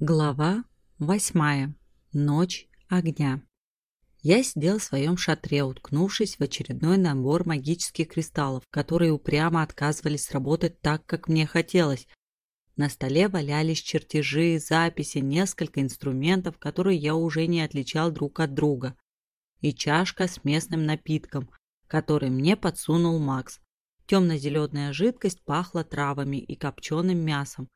Глава восьмая. Ночь огня. Я сидел в своем шатре, уткнувшись в очередной набор магических кристаллов, которые упрямо отказывались работать так, как мне хотелось. На столе валялись чертежи, записи, несколько инструментов, которые я уже не отличал друг от друга. И чашка с местным напитком, который мне подсунул Макс. Темно-зеленая жидкость пахла травами и копченым мясом,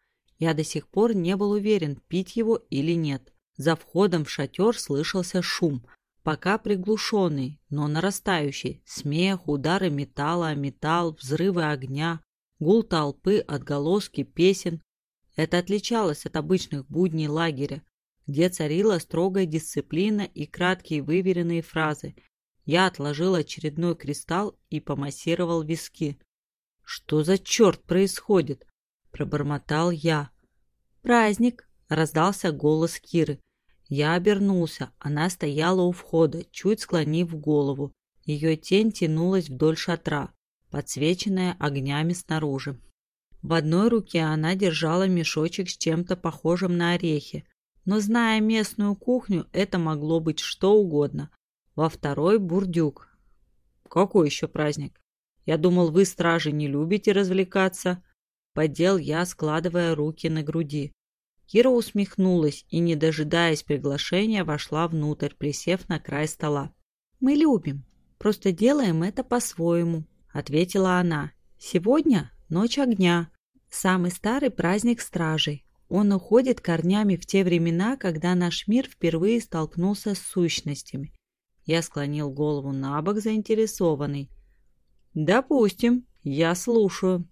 я до сих пор не был уверен, пить его или нет. За входом в шатер слышался шум, пока приглушенный, но нарастающий. Смех, удары металла о металл, взрывы огня, гул толпы, отголоски песен. Это отличалось от обычных будней лагеря, где царила строгая дисциплина и краткие выверенные фразы. Я отложил очередной кристалл и помассировал виски. «Что за черт происходит?» – пробормотал я. «Праздник!» – раздался голос Киры. Я обернулся. Она стояла у входа, чуть склонив голову. Ее тень тянулась вдоль шатра, подсвеченная огнями снаружи. В одной руке она держала мешочек с чем-то похожим на орехи, но, зная местную кухню, это могло быть что угодно. Во второй – бурдюк. «Какой еще праздник? Я думал, вы, стражи, не любите развлекаться?» Подел я, складывая руки на груди. Кира усмехнулась и, не дожидаясь приглашения, вошла внутрь, присев на край стола. «Мы любим, просто делаем это по-своему», — ответила она. «Сегодня ночь огня, самый старый праздник стражей. Он уходит корнями в те времена, когда наш мир впервые столкнулся с сущностями». Я склонил голову на бок, заинтересованный. «Допустим, я слушаю».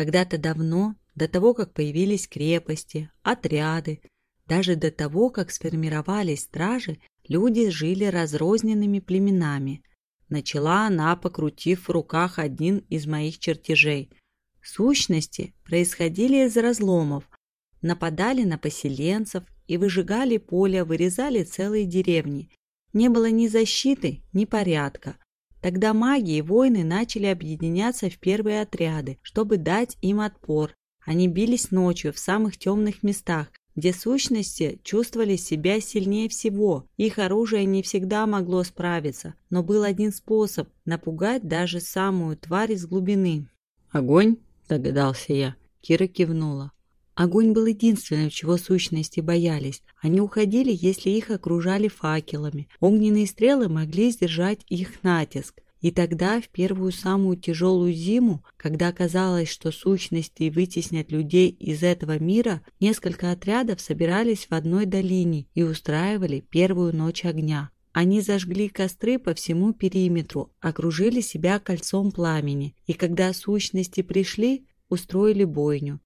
Когда-то давно, до того, как появились крепости, отряды, даже до того, как сформировались стражи, люди жили разрозненными племенами. Начала она, покрутив в руках один из моих чертежей. Сущности происходили из разломов, нападали на поселенцев и выжигали поля, вырезали целые деревни. Не было ни защиты, ни порядка. Тогда маги и воины начали объединяться в первые отряды, чтобы дать им отпор. Они бились ночью в самых темных местах, где сущности чувствовали себя сильнее всего. Их оружие не всегда могло справиться, но был один способ – напугать даже самую тварь из глубины. «Огонь?» – догадался я. Кира кивнула. Огонь был единственным, чего сущности боялись. Они уходили, если их окружали факелами. Огненные стрелы могли сдержать их натиск. И тогда, в первую самую тяжелую зиму, когда казалось, что сущности вытеснят людей из этого мира, несколько отрядов собирались в одной долине и устраивали первую ночь огня. Они зажгли костры по всему периметру, окружили себя кольцом пламени, и когда сущности пришли, устроили бойню.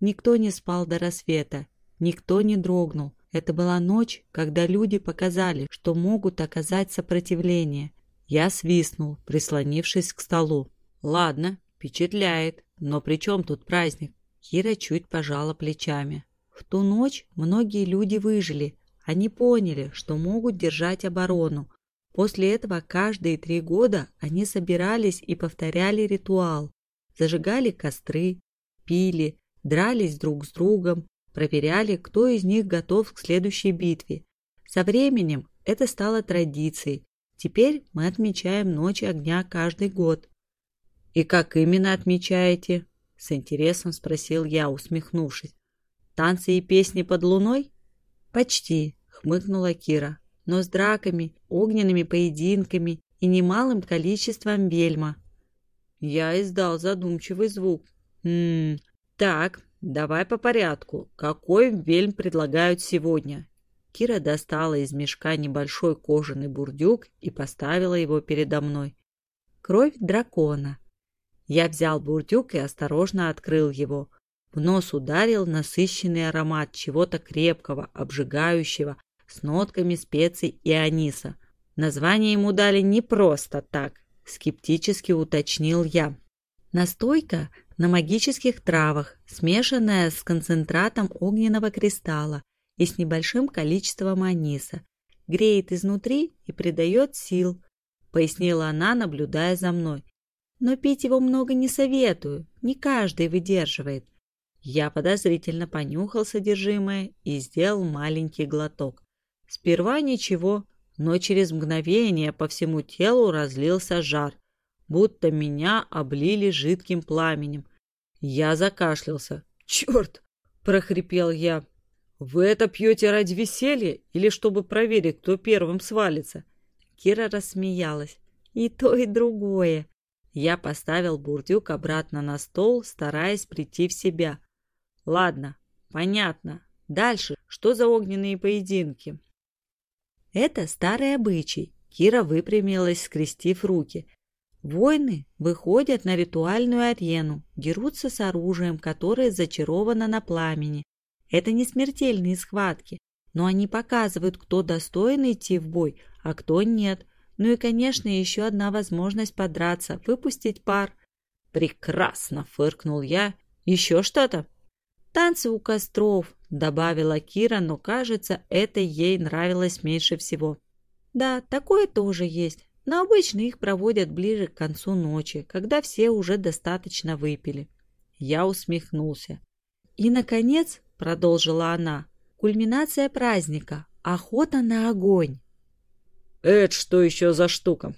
Никто не спал до рассвета, никто не дрогнул. Это была ночь, когда люди показали, что могут оказать сопротивление. Я свистнул, прислонившись к столу. «Ладно, впечатляет, но при чем тут праздник?» Кира чуть пожала плечами. В ту ночь многие люди выжили. Они поняли, что могут держать оборону. После этого каждые три года они собирались и повторяли ритуал. Зажигали костры, пили, дрались друг с другом, проверяли, кто из них готов к следующей битве. Со временем это стало традицией. Теперь мы отмечаем Ночь огня каждый год. «И как именно отмечаете?» — с интересом спросил я, усмехнувшись. «Танцы и песни под луной?» «Почти», — хмыкнула Кира, «но с драками, огненными поединками и немалым количеством вельма». Я издал задумчивый звук. «Ммм, так, давай по порядку. Какой вельм предлагают сегодня? Кира достала из мешка небольшой кожаный бурдюк и поставила его передо мной. Кровь дракона. Я взял бурдюк и осторожно открыл его. В нос ударил насыщенный аромат чего-то крепкого, обжигающего, с нотками специй и аниса. Название ему дали не просто так, скептически уточнил я. Настойка на магических травах, смешанная с концентратом огненного кристалла и с небольшим количеством аниса. Греет изнутри и придает сил, пояснила она, наблюдая за мной. Но пить его много не советую, не каждый выдерживает. Я подозрительно понюхал содержимое и сделал маленький глоток. Сперва ничего, но через мгновение по всему телу разлился жар, будто меня облили жидким пламенем. Я закашлялся. «Черт!» – прохрипел я. «Вы это пьете ради веселья или чтобы проверить, кто первым свалится?» Кира рассмеялась. «И то, и другое». Я поставил бурдюк обратно на стол, стараясь прийти в себя. «Ладно, понятно. Дальше, что за огненные поединки?» «Это старый обычай». Кира выпрямилась, скрестив руки. Воины выходят на ритуальную арену, дерутся с оружием, которое зачаровано на пламени. Это не смертельные схватки, но они показывают, кто достоин идти в бой, а кто нет. Ну и, конечно, еще одна возможность подраться, выпустить пар. «Прекрасно!» – фыркнул я. «Еще что-то?» «Танцы у костров», – добавила Кира, но, кажется, это ей нравилось меньше всего. «Да, такое тоже есть но обычно их проводят ближе к концу ночи, когда все уже достаточно выпили. Я усмехнулся. И, наконец, продолжила она, кульминация праздника – охота на огонь. Это что еще за штука?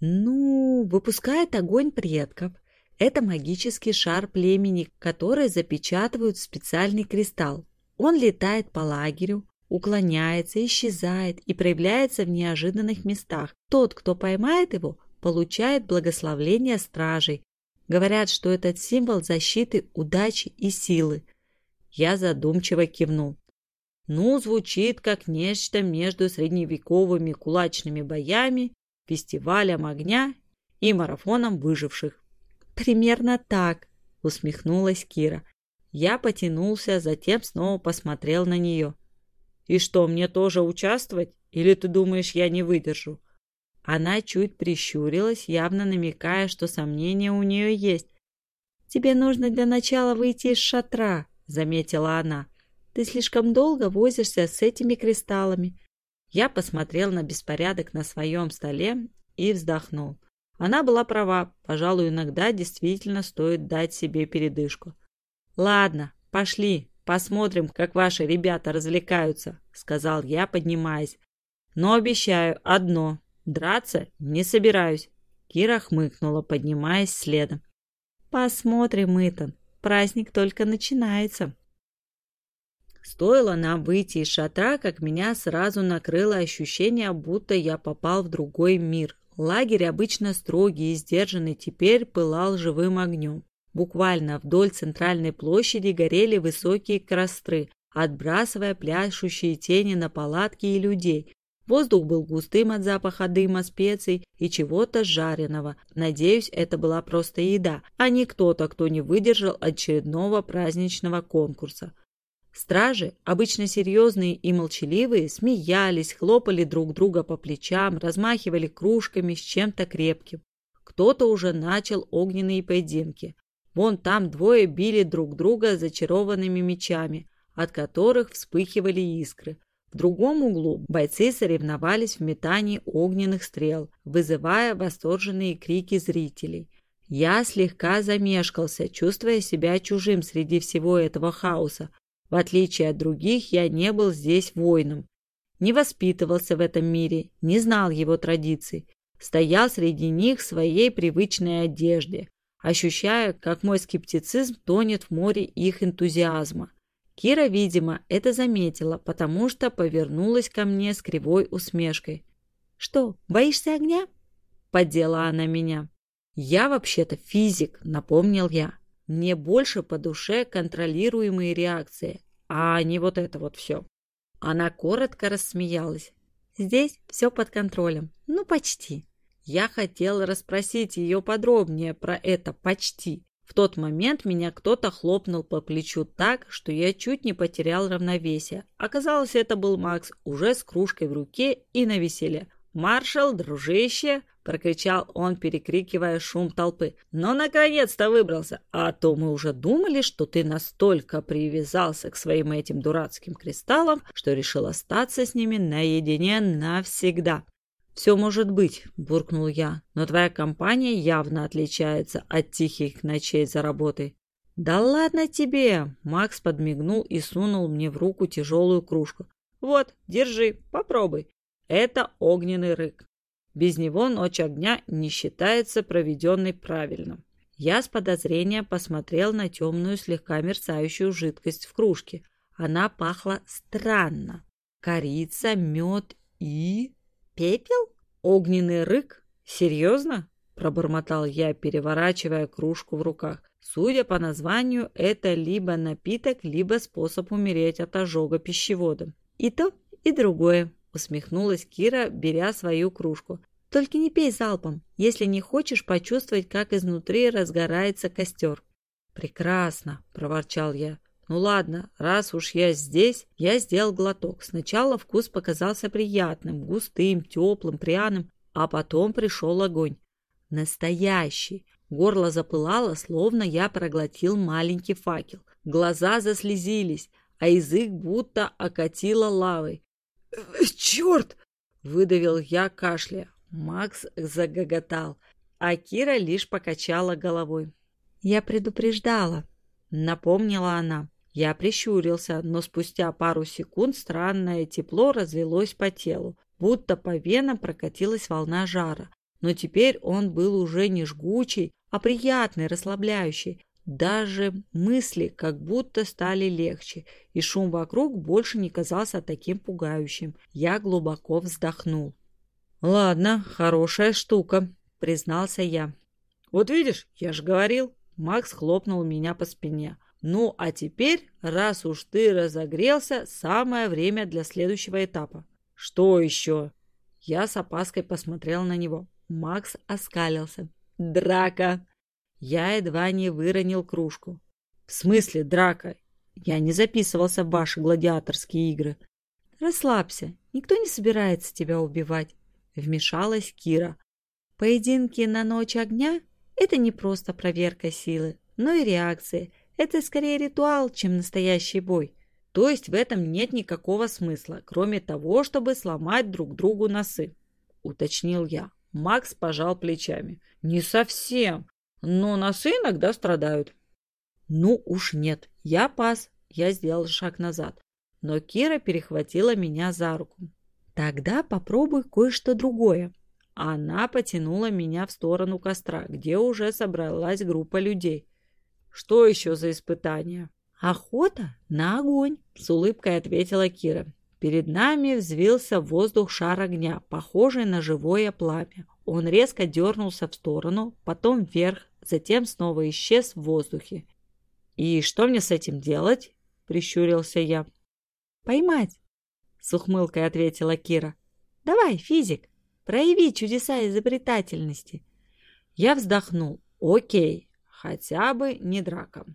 Ну, выпускает огонь предков. Это магический шар племени, который запечатывают в специальный кристалл. Он летает по лагерю, уклоняется, исчезает и проявляется в неожиданных местах. Тот, кто поймает его, получает благословление стражей. Говорят, что этот символ защиты, удачи и силы. Я задумчиво кивнул. Ну, звучит как нечто между средневековыми кулачными боями, фестивалем огня и марафоном выживших. Примерно так, усмехнулась Кира. Я потянулся, затем снова посмотрел на нее. И что, мне тоже участвовать? Или ты думаешь, я не выдержу?» Она чуть прищурилась, явно намекая, что сомнения у нее есть. «Тебе нужно для начала выйти из шатра», — заметила она. «Ты слишком долго возишься с этими кристаллами». Я посмотрел на беспорядок на своем столе и вздохнул. Она была права. Пожалуй, иногда действительно стоит дать себе передышку. «Ладно, пошли», Посмотрим, как ваши ребята развлекаются», — сказал я, поднимаясь. «Но обещаю одно — драться не собираюсь». Кира хмыкнула, поднимаясь следом. «Посмотрим, Итан. Праздник только начинается». Стоило нам выйти из шатра, как меня сразу накрыло ощущение, будто я попал в другой мир. Лагерь, обычно строгий и сдержанный, теперь пылал живым огнем. Буквально вдоль центральной площади горели высокие костры, отбрасывая пляшущие тени на палатки и людей. Воздух был густым от запаха дыма, специй и чего-то жареного. Надеюсь, это была просто еда, а не кто-то, кто не выдержал очередного праздничного конкурса. Стражи, обычно серьезные и молчаливые, смеялись, хлопали друг друга по плечам, размахивали кружками с чем-то крепким. Кто-то уже начал огненные поединки. Вон там двое били друг друга зачарованными мечами, от которых вспыхивали искры. В другом углу бойцы соревновались в метании огненных стрел, вызывая восторженные крики зрителей. Я слегка замешкался, чувствуя себя чужим среди всего этого хаоса. В отличие от других, я не был здесь воином. Не воспитывался в этом мире, не знал его традиций. Стоял среди них в своей привычной одежде, ощущая, как мой скептицизм тонет в море их энтузиазма. Кира, видимо, это заметила, потому что повернулась ко мне с кривой усмешкой. «Что, боишься огня?» – поддела она меня. «Я вообще-то физик», – напомнил я. «Мне больше по душе контролируемые реакции, а не вот это вот все». Она коротко рассмеялась. «Здесь все под контролем. Ну, почти». Я хотел расспросить ее подробнее про это почти. В тот момент меня кто-то хлопнул по плечу так, что я чуть не потерял равновесие. Оказалось, это был Макс, уже с кружкой в руке и на веселье. «Маршал, дружище!» – прокричал он, перекрикивая шум толпы. «Но наконец-то выбрался! А то мы уже думали, что ты настолько привязался к своим этим дурацким кристаллам, что решил остаться с ними наедине навсегда!» «Все может быть», – буркнул я, – «но твоя компания явно отличается от тихих ночей за работой». «Да ладно тебе!» Макс подмигнул и сунул мне в руку тяжелую кружку. «Вот, держи, попробуй. Это огненный рык. Без него ночь огня не считается проведенной правильно». Я с подозрением посмотрел на темную, слегка мерцающую жидкость в кружке. Она пахла странно. Корица, мед и... Пепел? Огненный рык? Серьезно? Пробормотал я, переворачивая кружку в руках. Судя по названию, это либо напиток, либо способ умереть от ожога пищеводом. И то, и другое, усмехнулась Кира, беря свою кружку. Только не пей залпом, если не хочешь почувствовать, как изнутри разгорается костер. Прекрасно, проворчал я. Ну ладно, раз уж я здесь, я сделал глоток. Сначала вкус показался приятным, густым, теплым, пряным, а потом пришел огонь. Настоящий. Горло запылало, словно я проглотил маленький факел. Глаза заслезились, а язык будто окатило лавой. «Черт!» — выдавил я, кашляя. Макс загоготал, а Кира лишь покачала головой. «Я предупреждала», — напомнила она. Я прищурился, но спустя пару секунд странное тепло разлилось по телу, будто по венам прокатилась волна жара. Но теперь он был уже не жгучий, а приятный, расслабляющий. Даже мысли как будто стали легче, и шум вокруг больше не казался таким пугающим. Я глубоко вздохнул. «Ладно, хорошая штука», — признался я. «Вот видишь, я же говорил». Макс хлопнул меня по спине. «Ну, а теперь, раз уж ты разогрелся, самое время для следующего этапа». «Что еще?» Я с опаской посмотрел на него. Макс оскалился. «Драка!» Я едва не выронил кружку. «В смысле драка? Я не записывался в ваши гладиаторские игры». «Расслабься, никто не собирается тебя убивать вмешалась Кира. Поединки на ночь огня – это не просто проверка силы, но и реакции. Это скорее ритуал, чем настоящий бой. То есть в этом нет никакого смысла, кроме того, чтобы сломать друг другу носы, уточнил я. Макс пожал плечами. Не совсем, но носы иногда страдают. Ну уж нет, я пас. Я сделал шаг назад, но Кира перехватила меня за руку. Тогда попробуй кое-что другое. Она потянула меня в сторону костра, где уже собралась группа людей. Что еще за испытание? Охота на огонь, с улыбкой ответила Кира. Перед нами взвился в воздух шар огня, похожий на живое пламя. Он резко дернулся в сторону, потом вверх, затем снова исчез в воздухе. «И что мне с этим делать?» – прищурился я. «Поймать», с ухмылкой ответила Кира. Давай, физик, прояви чудеса изобретательности. Я вздохнул. Окей, хотя бы не драка.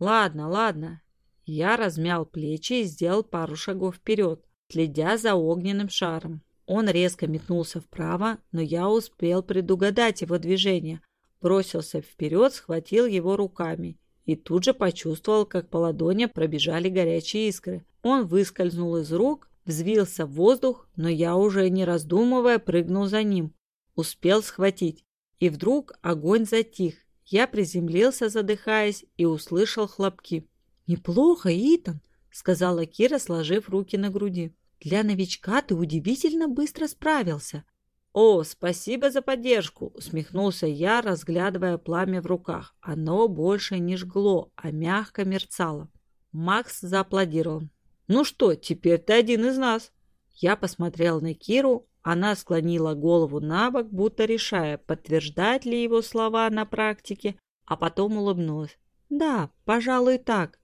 Ладно, ладно. Я размял плечи и сделал пару шагов вперед, следя за огненным шаром. Он резко метнулся вправо, но я успел предугадать его движение. Бросился вперед, схватил его руками и тут же почувствовал, как по ладони пробежали горячие искры. Он выскользнул из рук, взвился в воздух, но я уже не раздумывая прыгнул за ним. Успел схватить. И вдруг огонь затих. Я приземлился, задыхаясь, и услышал хлопки. «Неплохо, Итан», — сказала Кира, сложив руки на груди. «Для новичка ты удивительно быстро справился». «О, спасибо за поддержку!» — усмехнулся я, разглядывая пламя в руках. Оно больше не жгло, а мягко мерцало. Макс зааплодировал. «Ну что, теперь ты один из нас». Я посмотрел на Киру, она склонила голову на бок, будто решая, подтверждать ли его слова на практике, а потом улыбнулась. «Да, пожалуй, так».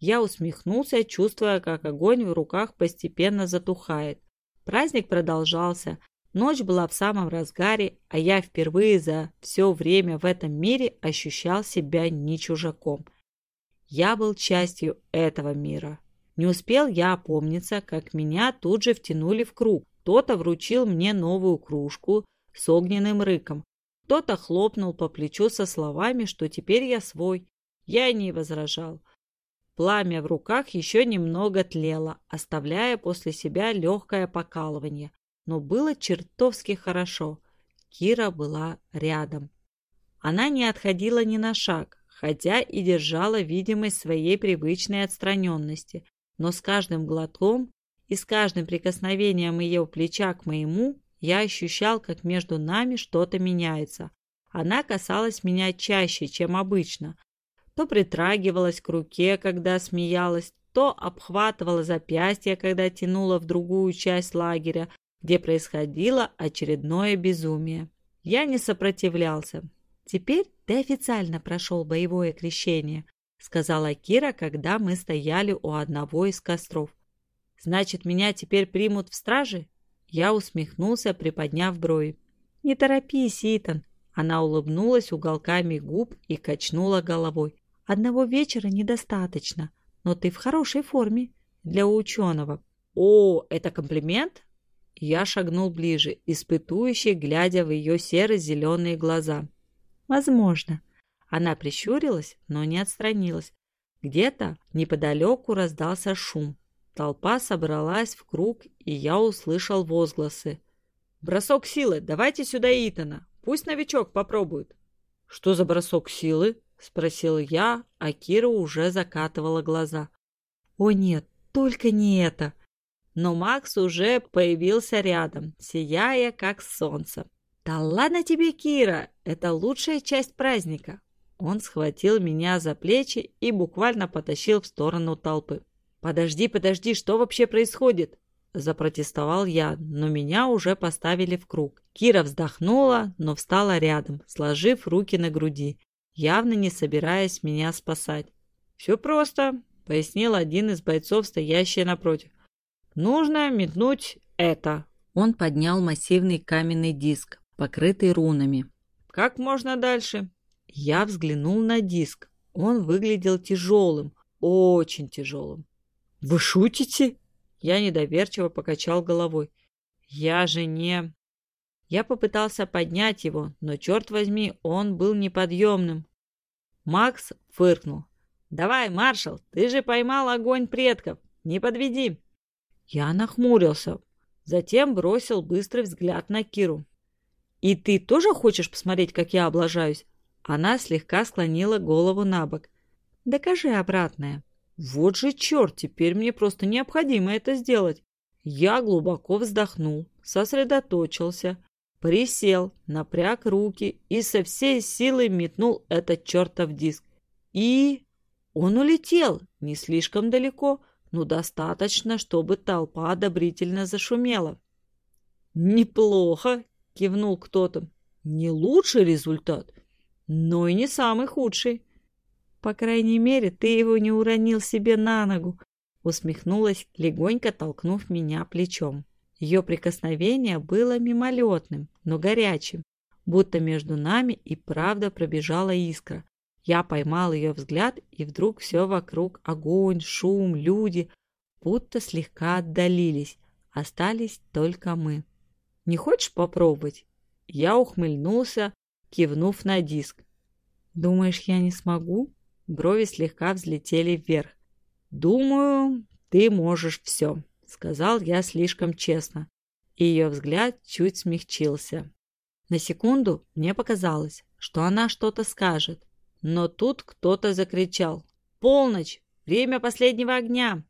Я усмехнулся, чувствуя, как огонь в руках постепенно затухает. Праздник продолжался. Ночь была в самом разгаре, а я впервые за все время в этом мире ощущал себя не чужаком. Я был частью этого мира. Не успел я опомниться, как меня тут же втянули в круг. Кто-то вручил мне новую кружку с огненным рыком. Кто-то хлопнул по плечу со словами, что теперь я свой. Я не возражал. Пламя в руках еще немного тлело, оставляя после себя легкое покалывание. Но было чертовски хорошо. Кира была рядом. Она не отходила ни на шаг, хотя и держала видимость своей привычной отстраненности. Но с каждым глотком и с каждым прикосновением ее плеча к моему я ощущал, как между нами что-то меняется. Она касалась меня чаще, чем обычно. То притрагивалась к руке, когда смеялась, то обхватывала запястье, когда тянула в другую часть лагеря, где происходило очередное безумие. Я не сопротивлялся. «Теперь ты официально прошел боевое крещение», сказала Кира, когда мы стояли у одного из костров. «Значит, меня теперь примут в страже?» Я усмехнулся, приподняв брови. «Не торопись, Итан!» Она улыбнулась уголками губ и качнула головой. «Одного вечера недостаточно, но ты в хорошей форме для ученого». «О, это комплимент?» Я шагнул ближе, испытующий, глядя в ее серо-зеленые глаза. «Возможно». Она прищурилась, но не отстранилась. Где-то неподалеку раздался шум. Толпа собралась в круг, и я услышал возгласы. «Бросок силы! Давайте сюда Итана! Пусть новичок попробует!» «Что за бросок силы?» — спросил я, а Кира уже закатывала глаза. «О нет, только не это!» Но Макс уже появился рядом, сияя как солнце. «Да ладно тебе, Кира! Это лучшая часть праздника!» Он схватил меня за плечи и буквально потащил в сторону толпы. «Подожди, подожди, что вообще происходит?» Запротестовал я, но меня уже поставили в круг. Кира вздохнула, но встала рядом, сложив руки на груди, явно не собираясь меня спасать. «Все просто», — пояснил один из бойцов, стоящий напротив. «Нужно метнуть это». Он поднял массивный каменный диск, покрытый рунами. «Как можно дальше?» Я взглянул на диск. Он выглядел тяжелым, очень тяжелым. «Вы шутите?» Я недоверчиво покачал головой. «Я же не...» Я попытался поднять его, но, черт возьми, он был неподъемным. Макс фыркнул. «Давай, маршал, ты же поймал огонь предков. Не подведи!» Я нахмурился, затем бросил быстрый взгляд на Киру. «И ты тоже хочешь посмотреть, как я облажаюсь?» Она слегка склонила голову на бок. «Докажи обратное». Вот же черт, теперь мне просто необходимо это сделать. Я глубоко вздохнул, сосредоточился, присел, напряг руки и со всей силы метнул этот чертов диск. И он улетел не слишком далеко, но достаточно, чтобы толпа одобрительно зашумела. «Неплохо!» — кивнул кто-то. «Не лучший результат, но и не самый худший. По крайней мере, ты его не уронил себе на ногу, усмехнулась, легонько толкнув меня плечом. Ее прикосновение было мимолетным, но горячим, будто между нами и правда пробежала искра. Я поймал ее взгляд, и вдруг все вокруг — огонь, шум, люди — будто слегка отдалились. Остались только мы. «Не хочешь попробовать?» Я ухмыльнулся, кивнув на диск. «Думаешь, я не смогу?» Брови слегка взлетели вверх. «Думаю, ты можешь все», — сказал я слишком честно. И ее взгляд чуть смягчился. На секунду мне показалось, что она что-то скажет. Но тут кто-то закричал. «Полночь! Время последнего огня!»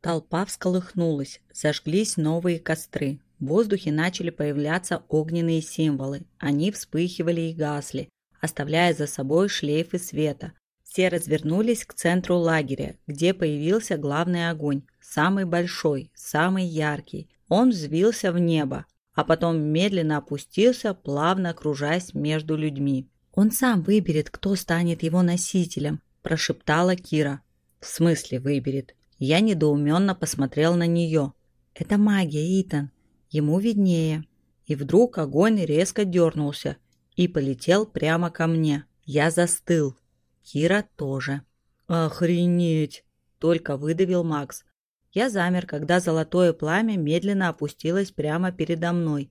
Толпа всколыхнулась, зажглись новые костры. В воздухе начали появляться огненные символы. Они вспыхивали и гасли, оставляя за собой шлейфы света, все развернулись к центру лагеря, где появился главный огонь, самый большой, самый яркий. Он взвился в небо, а потом медленно опустился, плавно кружась между людьми. «Он сам выберет, кто станет его носителем», – прошептала Кира. «В смысле выберет?» Я недоуменно посмотрел на нее. «Это магия, Итан. Ему виднее». И вдруг огонь резко дернулся и полетел прямо ко мне. Я застыл, Кира тоже. «Охренеть!» – только выдавил Макс. Я замер, когда золотое пламя медленно опустилось прямо передо мной.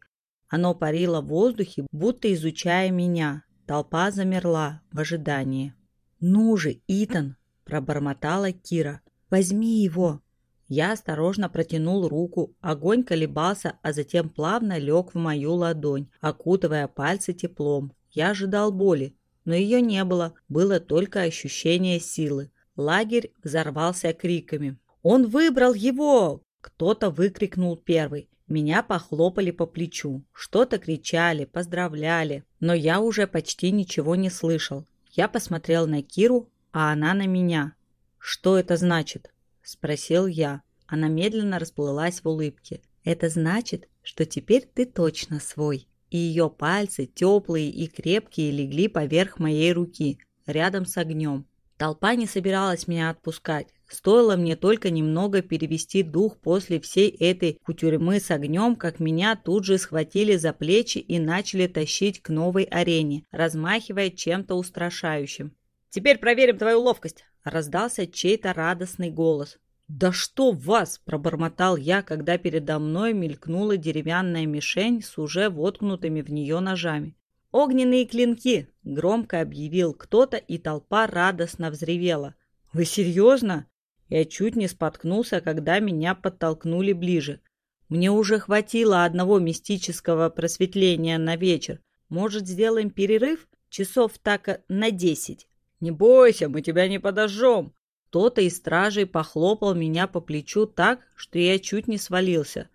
Оно парило в воздухе, будто изучая меня. Толпа замерла в ожидании. «Ну же, Итан!» – пробормотала Кира. «Возьми его!» Я осторожно протянул руку, огонь колебался, а затем плавно лег в мою ладонь, окутывая пальцы теплом. Я ожидал боли, но ее не было, было только ощущение силы. Лагерь взорвался криками. «Он выбрал его!» Кто-то выкрикнул первый. Меня похлопали по плечу. Что-то кричали, поздравляли. Но я уже почти ничего не слышал. Я посмотрел на Киру, а она на меня. «Что это значит?» – спросил я. Она медленно расплылась в улыбке. «Это значит, что теперь ты точно свой». И ее пальцы, теплые и крепкие, легли поверх моей руки, рядом с огнем. Толпа не собиралась меня отпускать. Стоило мне только немного перевести дух после всей этой кутюрьмы с огнем, как меня тут же схватили за плечи и начали тащить к новой арене, размахивая чем-то устрашающим. «Теперь проверим твою ловкость!» – раздался чей-то радостный голос. «Да что вас!» – пробормотал я, когда передо мной мелькнула деревянная мишень с уже воткнутыми в нее ножами. «Огненные клинки!» – громко объявил кто-то, и толпа радостно взревела. «Вы серьезно?» Я чуть не споткнулся, когда меня подтолкнули ближе. Мне уже хватило одного мистического просветления на вечер. Может, сделаем перерыв? Часов так на десять. «Не бойся, мы тебя не подожжем!» Кто-то из стражей похлопал меня по плечу так, что я чуть не свалился.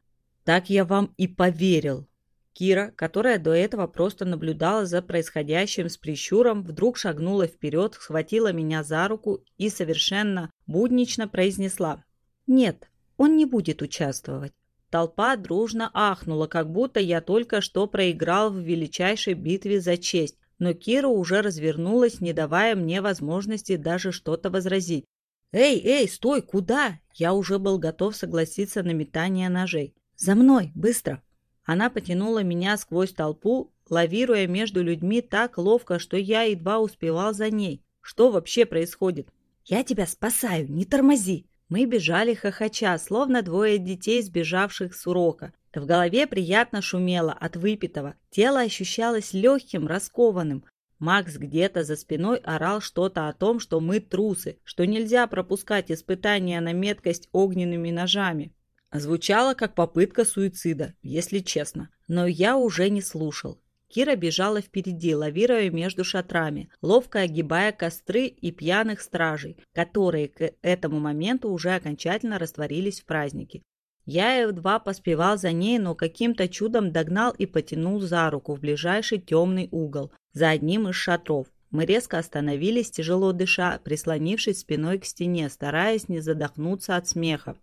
Так я вам и поверил. Кира, которая до этого просто наблюдала за происходящим с прищуром, вдруг шагнула вперед, схватила меня за руку и совершенно буднично произнесла «Нет, он не будет участвовать». Толпа дружно ахнула, как будто я только что проиграл в величайшей битве за честь, но Кира уже развернулась, не давая мне возможности даже что-то возразить. «Эй, эй, стой, куда?» Я уже был готов согласиться на метание ножей. «За мной, быстро!» Она потянула меня сквозь толпу, лавируя между людьми так ловко, что я едва успевал за ней. Что вообще происходит? «Я тебя спасаю, не тормози!» Мы бежали хохоча, словно двое детей, сбежавших с урока. В голове приятно шумело от выпитого. Тело ощущалось легким, раскованным. Макс где-то за спиной орал что-то о том, что мы трусы, что нельзя пропускать испытания на меткость огненными ножами. Звучало как попытка суицида, если честно. Но я уже не слушал. Кира бежала впереди, лавируя между шатрами, ловко огибая костры и пьяных стражей, которые к этому моменту уже окончательно растворились в празднике. Я едва поспевал за ней, но каким-то чудом догнал и потянул за руку в ближайший темный угол, за одним из шатров. Мы резко остановились, тяжело дыша, прислонившись спиной к стене, стараясь не задохнуться от смеха.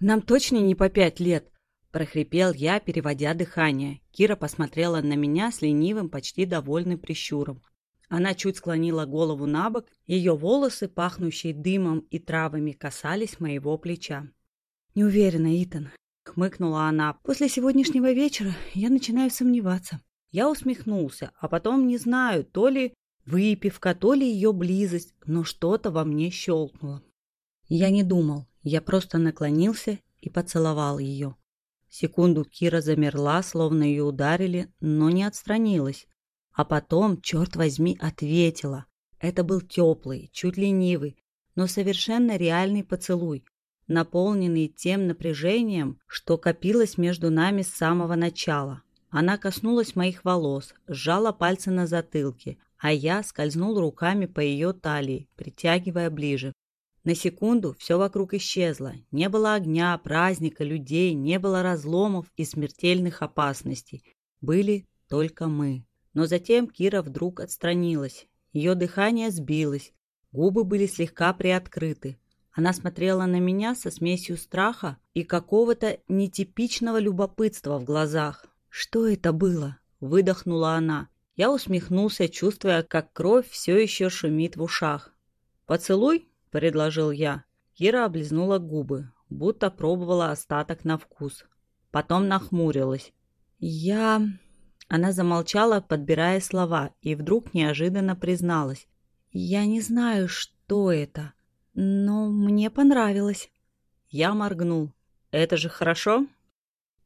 «Нам точно не по пять лет!» – прохрипел я, переводя дыхание. Кира посмотрела на меня с ленивым, почти довольным прищуром. Она чуть склонила голову на бок, ее волосы, пахнущие дымом и травами, касались моего плеча. «Не уверена, Итан», — хмыкнула она. «После сегодняшнего вечера я начинаю сомневаться». Я усмехнулся, а потом, не знаю, то ли выпивка, то ли ее близость, но что-то во мне щелкнуло. Я не думал, я просто наклонился и поцеловал ее. Секунду Кира замерла, словно ее ударили, но не отстранилась. А потом, черт возьми, ответила. Это был теплый, чуть ленивый, но совершенно реальный поцелуй, наполненный тем напряжением, что копилось между нами с самого начала. Она коснулась моих волос, сжала пальцы на затылке, а я скользнул руками по ее талии, притягивая ближе. На секунду все вокруг исчезло. Не было огня, праздника, людей, не было разломов и смертельных опасностей. Были только мы. Но затем Кира вдруг отстранилась. Ее дыхание сбилось, губы были слегка приоткрыты. Она смотрела на меня со смесью страха и какого-то нетипичного любопытства в глазах. «Что это было?» – выдохнула она. Я усмехнулся, чувствуя, как кровь все еще шумит в ушах. «Поцелуй?» – предложил я. Кира облизнула губы, будто пробовала остаток на вкус. Потом нахмурилась. «Я...» Она замолчала, подбирая слова, и вдруг неожиданно призналась. «Я не знаю, что это, но мне понравилось». Я моргнул. «Это же хорошо?»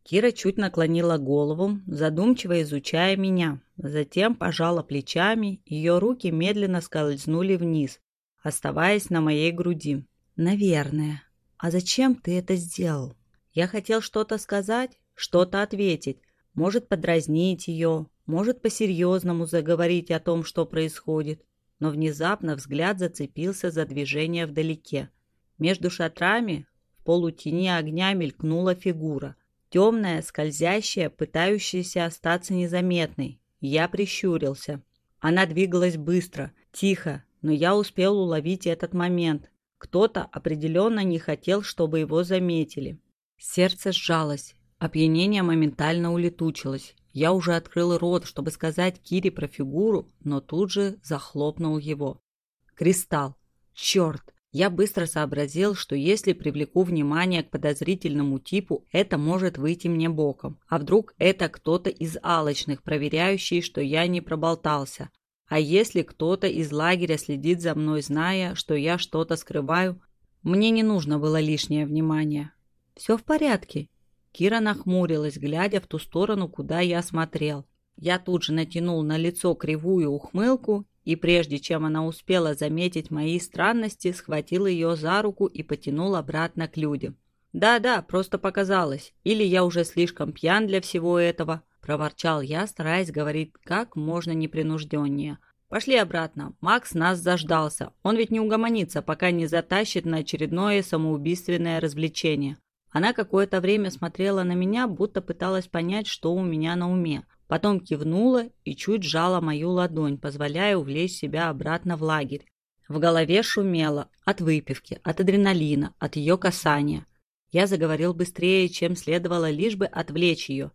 Кира чуть наклонила голову, задумчиво изучая меня. Затем пожала плечами, ее руки медленно скользнули вниз, оставаясь на моей груди. «Наверное. А зачем ты это сделал?» Я хотел что-то сказать, что-то ответить, может, подразнить ее, может по-серьезному заговорить о том, что происходит. Но внезапно взгляд зацепился за движение вдалеке. Между шатрами в полутени огня мелькнула фигура. Темная, скользящая, пытающаяся остаться незаметной. Я прищурился. Она двигалась быстро, тихо, но я успел уловить этот момент. Кто-то определенно не хотел, чтобы его заметили. Сердце сжалось. Опьянение моментально улетучилось. Я уже открыл рот, чтобы сказать Кире про фигуру, но тут же захлопнул его. Кристалл. Черт! Я быстро сообразил, что если привлеку внимание к подозрительному типу, это может выйти мне боком. А вдруг это кто-то из алочных, проверяющий, что я не проболтался. А если кто-то из лагеря следит за мной, зная, что я что-то скрываю, мне не нужно было лишнее внимание. «Все в порядке», Кира нахмурилась, глядя в ту сторону, куда я смотрел. Я тут же натянул на лицо кривую ухмылку и, прежде чем она успела заметить мои странности, схватил ее за руку и потянул обратно к людям. «Да-да, просто показалось. Или я уже слишком пьян для всего этого», – проворчал я, стараясь говорить как можно непринужденнее. «Пошли обратно. Макс нас заждался. Он ведь не угомонится, пока не затащит на очередное самоубийственное развлечение. Она какое-то время смотрела на меня, будто пыталась понять, что у меня на уме. Потом кивнула и чуть сжала мою ладонь, позволяя увлечь себя обратно в лагерь. В голове шумело от выпивки, от адреналина, от ее касания. Я заговорил быстрее, чем следовало, лишь бы отвлечь ее.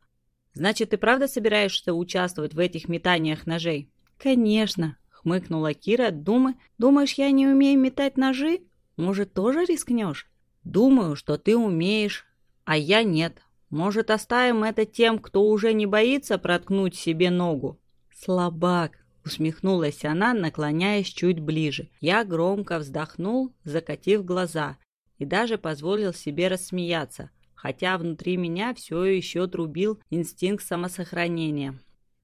«Значит, ты правда собираешься участвовать в этих метаниях ножей?» «Конечно», — хмыкнула Кира. «Думай, думаешь, я не умею метать ножи? Может, тоже рискнешь?» Думаю, что ты умеешь, а я нет. Может, оставим это тем, кто уже не боится проткнуть себе ногу? Слабак, усмехнулась она, наклоняясь чуть ближе. Я громко вздохнул, закатив глаза, и даже позволил себе рассмеяться, хотя внутри меня все еще трубил инстинкт самосохранения.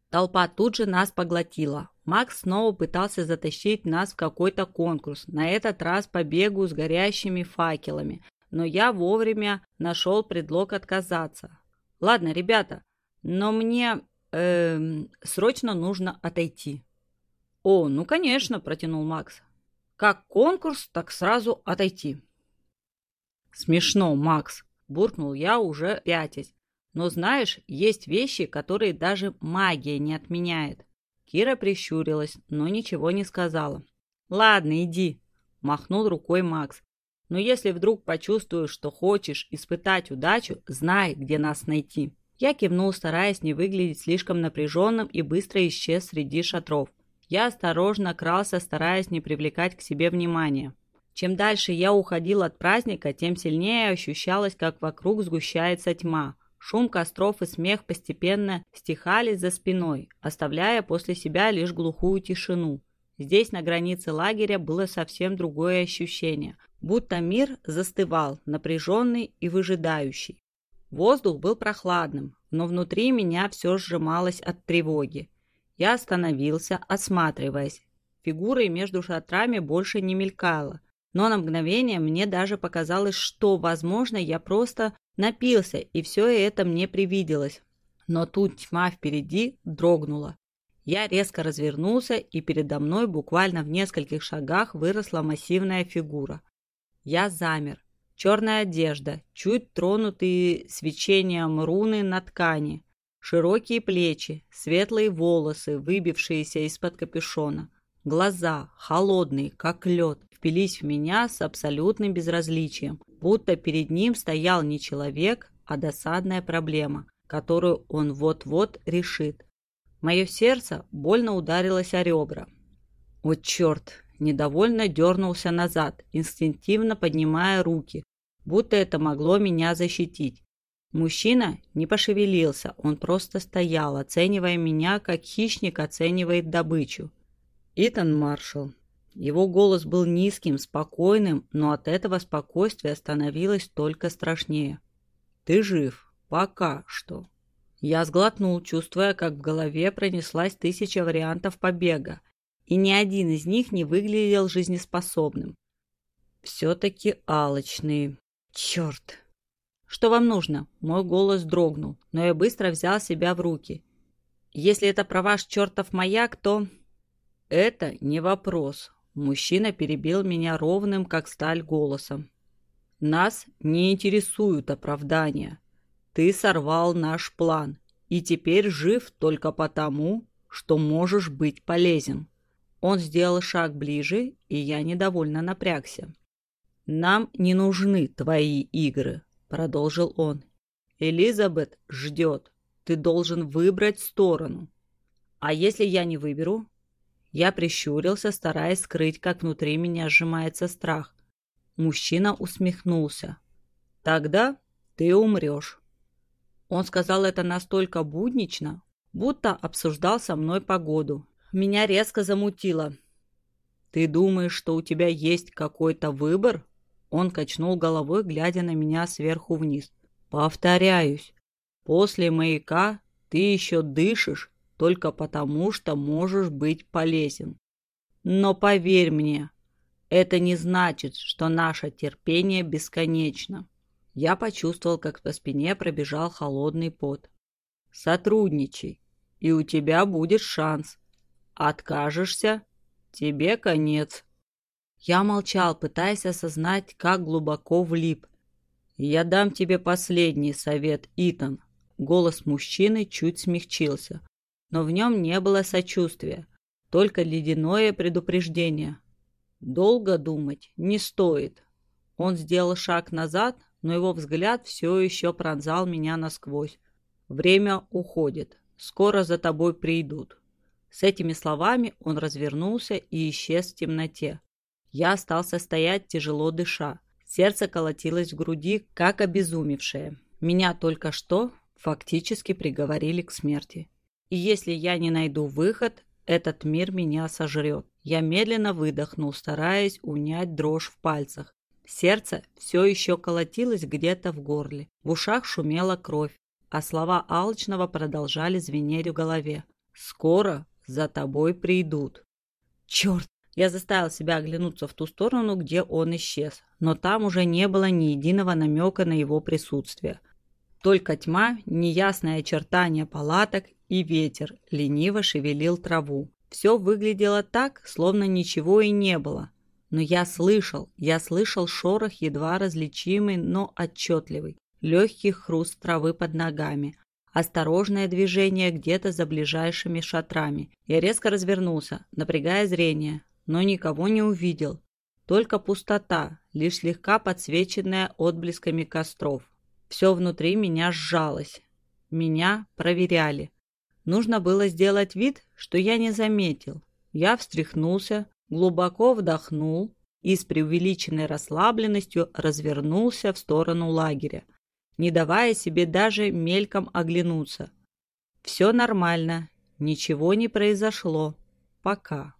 Толпа тут же нас поглотила. Макс снова пытался затащить нас в какой-то конкурс, на этот раз по бегу с горящими факелами, но я вовремя нашел предлог отказаться. Ладно, ребята, но мне э, срочно нужно отойти. О, ну конечно, протянул Макс. Как конкурс, так сразу отойти. Смешно, Макс, буркнул я уже пятясь. Но знаешь, есть вещи, которые даже магия не отменяет. Кира прищурилась, но ничего не сказала. «Ладно, иди», – махнул рукой Макс. Но если вдруг почувствуешь, что хочешь испытать удачу, знай, где нас найти». Я кивнул, стараясь не выглядеть слишком напряженным и быстро исчез среди шатров. Я осторожно крался, стараясь не привлекать к себе внимания. Чем дальше я уходил от праздника, тем сильнее ощущалось, как вокруг сгущается тьма. Шум костров и смех постепенно стихали за спиной, оставляя после себя лишь глухую тишину. Здесь, на границе лагеря, было совсем другое ощущение – будто мир застывал, напряженный и выжидающий. Воздух был прохладным, но внутри меня все сжималось от тревоги. Я остановился, осматриваясь. Фигурой между шатрами больше не мелькало, но на мгновение мне даже показалось, что, возможно, я просто напился, и все это мне привиделось. Но тут тьма впереди дрогнула. Я резко развернулся, и передо мной буквально в нескольких шагах выросла массивная фигура. Я замер. Черная одежда, чуть тронутые свечением руны на ткани, широкие плечи, светлые волосы, выбившиеся из-под капюшона. Глаза, холодные, как лед, впились в меня с абсолютным безразличием, будто перед ним стоял не человек, а досадная проблема, которую он вот-вот решит. Мое сердце больно ударилось о ребра. «О, черт! Недовольно дернулся назад, инстинктивно поднимая руки, будто это могло меня защитить. Мужчина не пошевелился, он просто стоял, оценивая меня, как хищник оценивает добычу. Итан Маршалл. Его голос был низким, спокойным, но от этого спокойствия становилось только страшнее. «Ты жив. Пока что». Я сглотнул, чувствуя, как в голове пронеслась тысяча вариантов побега, и ни один из них не выглядел жизнеспособным. Все-таки алочные. Черт! Что вам нужно? Мой голос дрогнул, но я быстро взял себя в руки. Если это про ваш чертов маяк, то... Это не вопрос. Мужчина перебил меня ровным, как сталь, голосом. Нас не интересуют оправдания. Ты сорвал наш план и теперь жив только потому, что можешь быть полезен. Он сделал шаг ближе, и я недовольно напрягся. «Нам не нужны твои игры», — продолжил он. «Элизабет ждет. Ты должен выбрать сторону. А если я не выберу?» Я прищурился, стараясь скрыть, как внутри меня сжимается страх. Мужчина усмехнулся. «Тогда ты умрешь». Он сказал это настолько буднично, будто обсуждал со мной погоду. Меня резко замутило. «Ты думаешь, что у тебя есть какой-то выбор?» Он качнул головой, глядя на меня сверху вниз. «Повторяюсь, после маяка ты еще дышишь только потому, что можешь быть полезен. Но поверь мне, это не значит, что наше терпение бесконечно. Я почувствовал, как по спине пробежал холодный пот. Сотрудничай, и у тебя будет шанс. Откажешься – тебе конец. Я молчал, пытаясь осознать, как глубоко влип. «Я дам тебе последний совет, Итан». Голос мужчины чуть смягчился, но в нем не было сочувствия, только ледяное предупреждение. Долго думать не стоит. Он сделал шаг назад, но его взгляд все еще пронзал меня насквозь. «Время уходит. Скоро за тобой придут». С этими словами он развернулся и исчез в темноте. Я остался стоять, тяжело дыша. Сердце колотилось в груди, как обезумевшее. Меня только что фактически приговорили к смерти. И если я не найду выход, этот мир меня сожрет. Я медленно выдохнул, стараясь унять дрожь в пальцах. Сердце все еще колотилось где-то в горле. В ушах шумела кровь, а слова Алчного продолжали звенеть в голове. «Скоро за тобой придут». «Черт!» Я заставил себя оглянуться в ту сторону, где он исчез, но там уже не было ни единого намека на его присутствие. Только тьма, неясное очертание палаток и ветер лениво шевелил траву. Все выглядело так, словно ничего и не было, но я слышал, я слышал шорох едва различимый, но отчетливый. Легкий хруст травы под ногами. Осторожное движение где-то за ближайшими шатрами. Я резко развернулся, напрягая зрение, но никого не увидел. Только пустота, лишь слегка подсвеченная отблесками костров. Все внутри меня сжалось. Меня проверяли. Нужно было сделать вид, что я не заметил. Я встряхнулся, глубоко вдохнул и с преувеличенной расслабленностью развернулся в сторону лагеря, не давая себе даже мельком оглянуться. Все нормально, ничего не произошло. Пока.